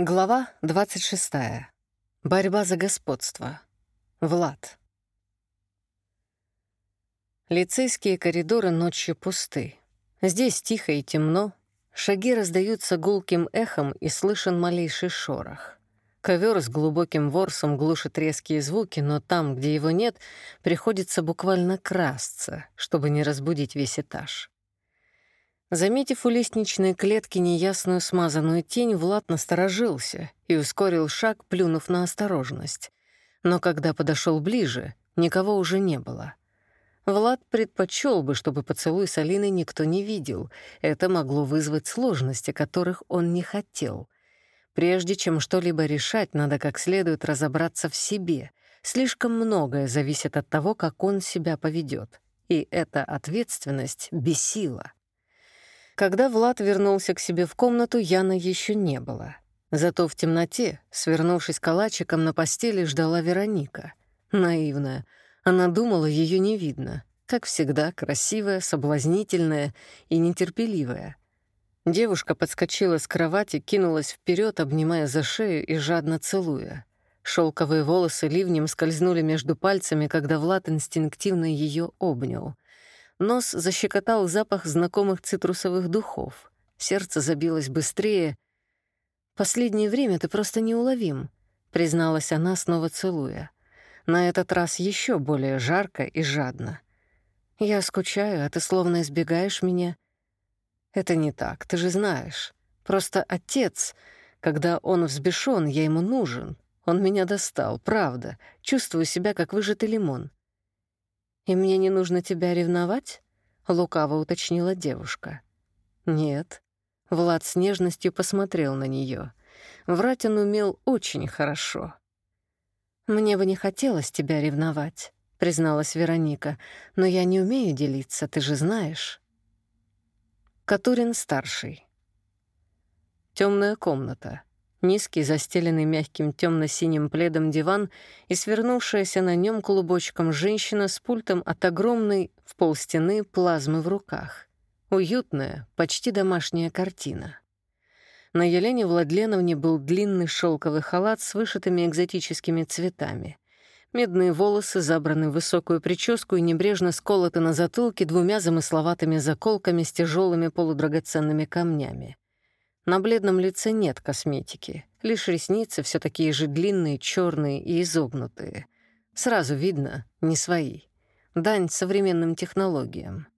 Глава 26. Борьба за господство. Влад. Лицейские коридоры ночью пусты. Здесь тихо и темно. Шаги раздаются гулким эхом и слышен малейший шорох. Ковер с глубоким ворсом глушит резкие звуки, но там, где его нет, приходится буквально красться, чтобы не разбудить весь этаж. Заметив у лестничной клетки неясную смазанную тень, Влад насторожился и ускорил шаг, плюнув на осторожность. Но когда подошел ближе, никого уже не было. Влад предпочел бы, чтобы поцелуй с Алиной никто не видел. Это могло вызвать сложности, которых он не хотел. Прежде чем что-либо решать, надо как следует разобраться в себе. Слишком многое зависит от того, как он себя поведет. И эта ответственность бесила. Когда Влад вернулся к себе в комнату, Яны еще не было. Зато в темноте, свернувшись калачиком на постели, ждала Вероника. Наивная. Она думала, ее не видно. Как всегда, красивая, соблазнительная и нетерпеливая. Девушка подскочила с кровати, кинулась вперед, обнимая за шею и жадно целуя. Шелковые волосы ливнем скользнули между пальцами, когда Влад инстинктивно ее обнял — Нос защекотал запах знакомых цитрусовых духов. Сердце забилось быстрее. «Последнее время ты просто неуловим», — призналась она, снова целуя. На этот раз еще более жарко и жадно. «Я скучаю, а ты словно избегаешь меня». «Это не так, ты же знаешь. Просто отец, когда он взбешен, я ему нужен. Он меня достал, правда. Чувствую себя, как выжатый лимон. «И мне не нужно тебя ревновать?» — лукаво уточнила девушка. «Нет». Влад с нежностью посмотрел на нее. Врать он умел очень хорошо. «Мне бы не хотелось тебя ревновать», — призналась Вероника, «но я не умею делиться, ты же знаешь». Катурин-старший. Темная комната. Низкий, застеленный мягким темно-синим пледом диван и свернувшаяся на нем клубочком женщина с пультом от огромной в полстены плазмы в руках. Уютная, почти домашняя картина. На Елене Владленовне был длинный шелковый халат с вышитыми экзотическими цветами. Медные волосы забраны в высокую прическу и небрежно сколоты на затылке двумя замысловатыми заколками с тяжелыми полудрагоценными камнями. На бледном лице нет косметики, лишь ресницы все такие же длинные, черные и изогнутые. Сразу видно, не свои. Дань современным технологиям.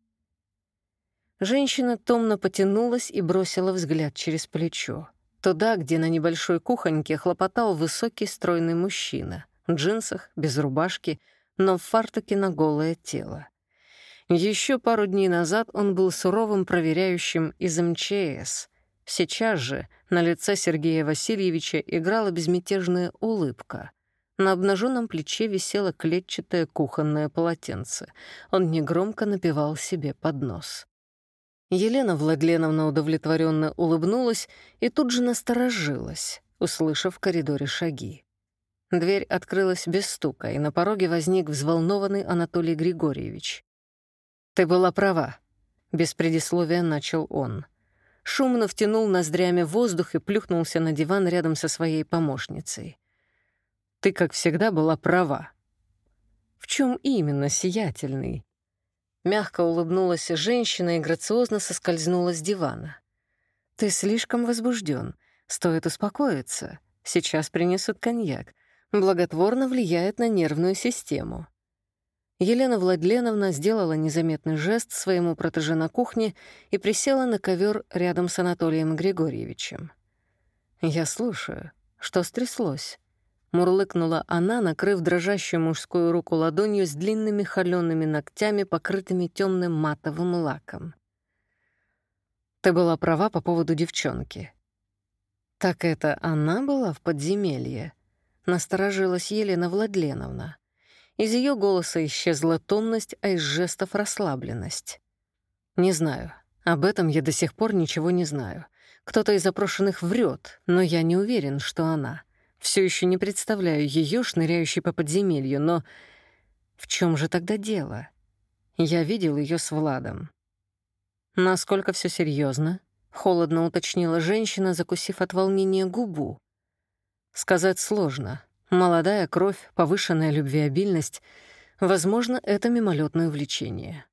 Женщина томно потянулась и бросила взгляд через плечо. Туда, где на небольшой кухоньке хлопотал высокий стройный мужчина. В джинсах, без рубашки, но в фартуке на голое тело. Еще пару дней назад он был суровым проверяющим из МЧС, Сейчас же на лице Сергея Васильевича играла безмятежная улыбка. На обнаженном плече висело клетчатое кухонное полотенце. Он негромко напевал себе под нос. Елена Владленовна удовлетворенно улыбнулась и тут же насторожилась, услышав в коридоре шаги. Дверь открылась без стука, и на пороге возник взволнованный Анатолий Григорьевич. «Ты была права», — без предисловия начал он шумно втянул ноздрями воздух и плюхнулся на диван рядом со своей помощницей. «Ты, как всегда, была права». «В чем именно, сиятельный?» Мягко улыбнулась женщина и грациозно соскользнула с дивана. «Ты слишком возбужден. Стоит успокоиться. Сейчас принесут коньяк. Благотворно влияет на нервную систему». Елена Владленовна сделала незаметный жест своему протеже на кухне и присела на ковер рядом с Анатолием Григорьевичем. «Я слушаю. Что стряслось?» Мурлыкнула она, накрыв дрожащую мужскую руку ладонью с длинными холёными ногтями, покрытыми темным матовым лаком. «Ты была права по поводу девчонки». «Так это она была в подземелье?» Насторожилась Елена Владленовна. Из ее голоса исчезла томность, а из жестов — расслабленность. «Не знаю. Об этом я до сих пор ничего не знаю. Кто-то из запрошенных врет, но я не уверен, что она. Все еще не представляю ее, шныряющей по подземелью, но в чем же тогда дело? Я видел ее с Владом. Насколько все серьезно? холодно уточнила женщина, закусив от волнения губу. Сказать сложно. Молодая кровь, повышенная любвеобильность. Возможно, это мимолетное увлечение.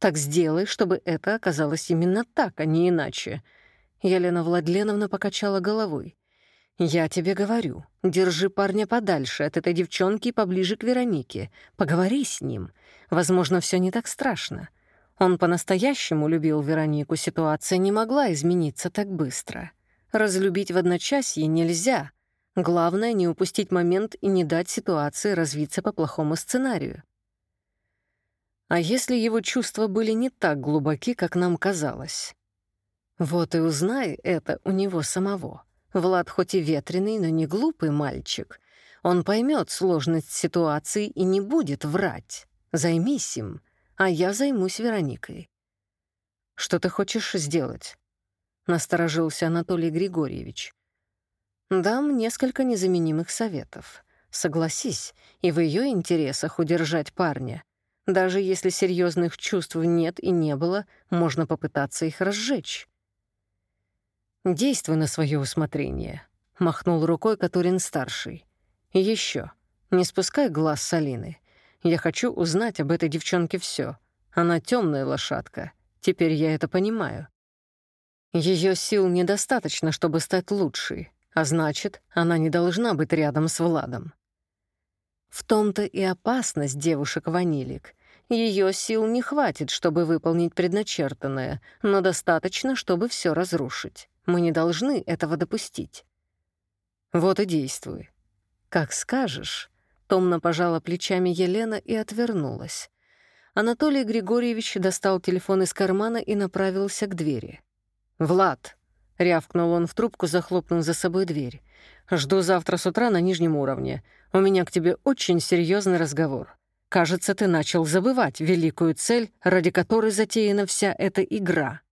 Так сделай, чтобы это оказалось именно так, а не иначе. Елена Владленовна покачала головой. «Я тебе говорю, держи парня подальше от этой девчонки и поближе к Веронике. Поговори с ним. Возможно, все не так страшно. Он по-настоящему любил Веронику, ситуация не могла измениться так быстро. Разлюбить в одночасье нельзя. Главное — не упустить момент и не дать ситуации развиться по плохому сценарию. А если его чувства были не так глубоки, как нам казалось? Вот и узнай это у него самого. Влад хоть и ветреный, но не глупый мальчик. Он поймет сложность ситуации и не будет врать. Займись им, а я займусь Вероникой. «Что ты хочешь сделать?» — насторожился Анатолий Григорьевич. «Дам несколько незаменимых советов. Согласись, и в ее интересах удержать парня. Даже если серьезных чувств нет и не было, можно попытаться их разжечь. «Действуй на свое усмотрение», — махнул рукой Катурин-старший. «И еще, не спускай глаз с Алины. Я хочу узнать об этой девчонке все. Она темная лошадка. Теперь я это понимаю. Ее сил недостаточно, чтобы стать лучшей, а значит, она не должна быть рядом с Владом. В том-то и опасность девушек-ванилик. Ее сил не хватит, чтобы выполнить предначертанное, но достаточно, чтобы все разрушить. Мы не должны этого допустить. Вот и действуй. Как скажешь. Томно пожала плечами Елена и отвернулась. Анатолий Григорьевич достал телефон из кармана и направился к двери. «Влад!» — рявкнул он в трубку, захлопнув за собой дверь. «Жду завтра с утра на нижнем уровне. У меня к тебе очень серьезный разговор. Кажется, ты начал забывать великую цель, ради которой затеяна вся эта игра».